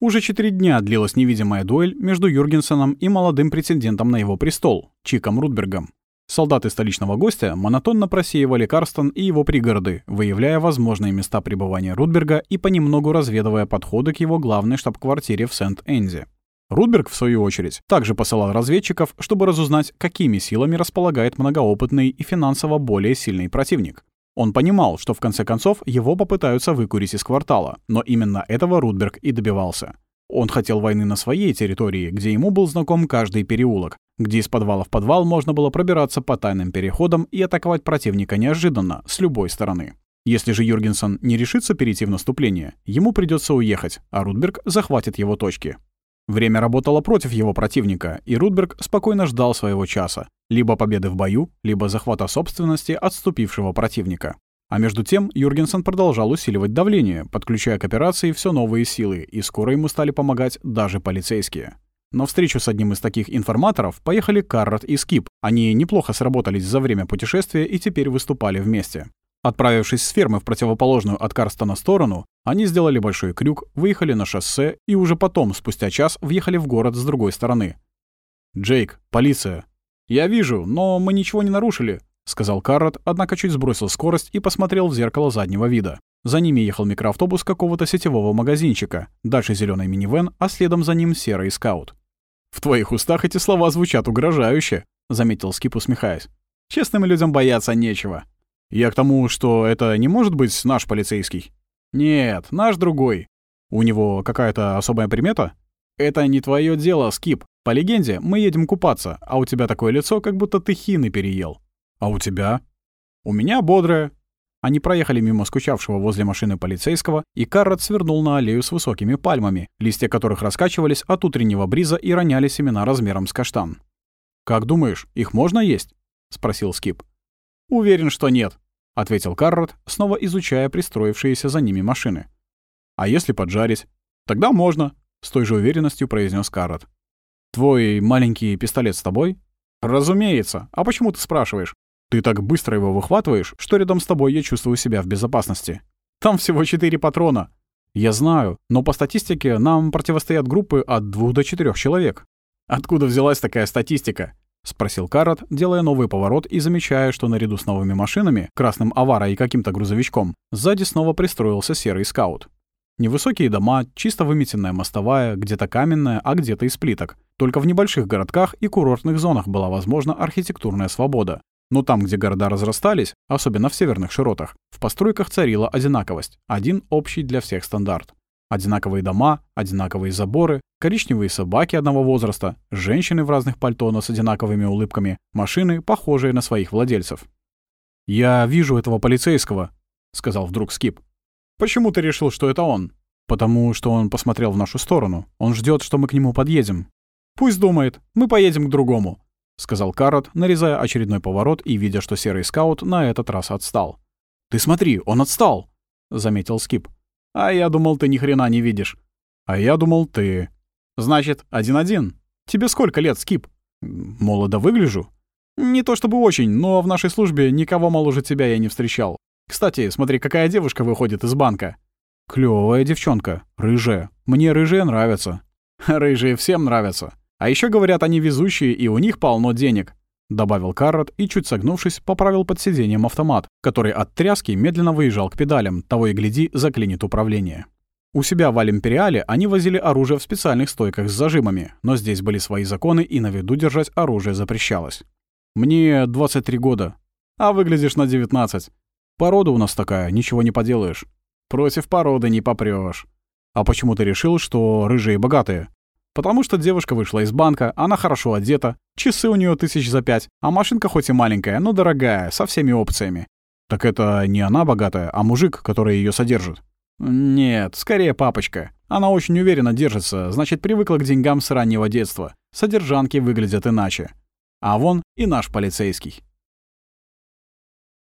Уже четыре дня длилась невидимая дуэль между Юргенсеном и молодым претендентом на его престол, Чиком Рудбергом. Солдаты столичного гостя монотонно просеивали Карстон и его пригороды, выявляя возможные места пребывания Рудберга и понемногу разведывая подходы к его главной штаб-квартире в Сент-Энди. Рудберг, в свою очередь, также посылал разведчиков, чтобы разузнать, какими силами располагает многоопытный и финансово более сильный противник. Он понимал, что в конце концов его попытаются выкурить из квартала, но именно этого Рудберг и добивался. Он хотел войны на своей территории, где ему был знаком каждый переулок, где из подвала в подвал можно было пробираться по тайным переходам и атаковать противника неожиданно, с любой стороны. Если же Юргенсон не решится перейти в наступление, ему придется уехать, а Рудберг захватит его точки. Время работало против его противника, и Рудберг спокойно ждал своего часа, либо победы в бою, либо захвата собственности отступившего противника. А между тем Юргенсон продолжал усиливать давление, подключая к операции все новые силы, и скоро ему стали помогать даже полицейские. На встречу с одним из таких информаторов поехали Каррот и Скип. Они неплохо сработались за время путешествия и теперь выступали вместе. Отправившись с фермы в противоположную от Карстона сторону, они сделали большой крюк, выехали на шоссе и уже потом, спустя час, въехали в город с другой стороны. «Джейк, полиция!» «Я вижу, но мы ничего не нарушили», — сказал Каррот, однако чуть сбросил скорость и посмотрел в зеркало заднего вида. За ними ехал микроавтобус какого-то сетевого магазинчика, дальше зеленый минивэн, а следом за ним серый скаут. «В твоих устах эти слова звучат угрожающе», — заметил Скип, усмехаясь. «Честным людям бояться нечего». «Я к тому, что это не может быть наш полицейский?» «Нет, наш другой. У него какая-то особая примета?» «Это не твое дело, Скип. По легенде, мы едем купаться, а у тебя такое лицо, как будто ты хины переел». «А у тебя?» «У меня бодрое». Они проехали мимо скучавшего возле машины полицейского, и Каррот свернул на аллею с высокими пальмами, листья которых раскачивались от утреннего бриза и роняли семена размером с каштан. «Как думаешь, их можно есть?» — спросил Скип. «Уверен, что нет», — ответил Каррот, снова изучая пристроившиеся за ними машины. «А если поджарить?» «Тогда можно», — с той же уверенностью произнес Каррот. «Твой маленький пистолет с тобой?» «Разумеется. А почему ты спрашиваешь? Ты так быстро его выхватываешь, что рядом с тобой я чувствую себя в безопасности. Там всего четыре патрона. Я знаю, но по статистике нам противостоят группы от двух до четырех человек. Откуда взялась такая статистика? — спросил Карат, делая новый поворот и замечая, что наряду с новыми машинами, красным авара и каким-то грузовичком, сзади снова пристроился серый скаут. Невысокие дома, чисто выметенная мостовая, где-то каменная, а где-то из плиток. Только в небольших городках и курортных зонах была возможна архитектурная свобода. Но там, где города разрастались, особенно в северных широтах, в постройках царила одинаковость, один общий для всех стандарт. Одинаковые дома, одинаковые заборы, коричневые собаки одного возраста, женщины в разных пальто, но с одинаковыми улыбками, машины, похожие на своих владельцев. «Я вижу этого полицейского», — сказал вдруг Скип. «Почему ты решил, что это он?» «Потому что он посмотрел в нашу сторону. Он ждет, что мы к нему подъедем». «Пусть думает. Мы поедем к другому», — сказал Каррот, нарезая очередной поворот и видя, что серый скаут на этот раз отстал. «Ты смотри, он отстал», — заметил Скип. А я думал, ты ни хрена не видишь. А я думал, ты. Значит, один-один. Тебе сколько лет, Скип? Молодо выгляжу. Не то чтобы очень, но в нашей службе никого моложе тебя я не встречал. Кстати, смотри, какая девушка выходит из банка. Клёвая девчонка, рыжая. Мне рыжие нравятся. Рыжие всем нравятся. А еще говорят, они везущие, и у них полно денег добавил Каррот и, чуть согнувшись, поправил под сиденьем автомат, который от тряски медленно выезжал к педалям, того и гляди, заклинит управление. У себя в Алимпериале они возили оружие в специальных стойках с зажимами, но здесь были свои законы, и на виду держать оружие запрещалось. «Мне 23 года. А выглядишь на 19. Порода у нас такая, ничего не поделаешь. Против породы не попрёшь. А почему ты решил, что рыжие богатые?» Потому что девушка вышла из банка, она хорошо одета, часы у нее тысяч за пять, а машинка хоть и маленькая, но дорогая, со всеми опциями. Так это не она богатая, а мужик, который ее содержит. Нет, скорее папочка. Она очень уверенно держится, значит, привыкла к деньгам с раннего детства. Содержанки выглядят иначе. А вон и наш полицейский.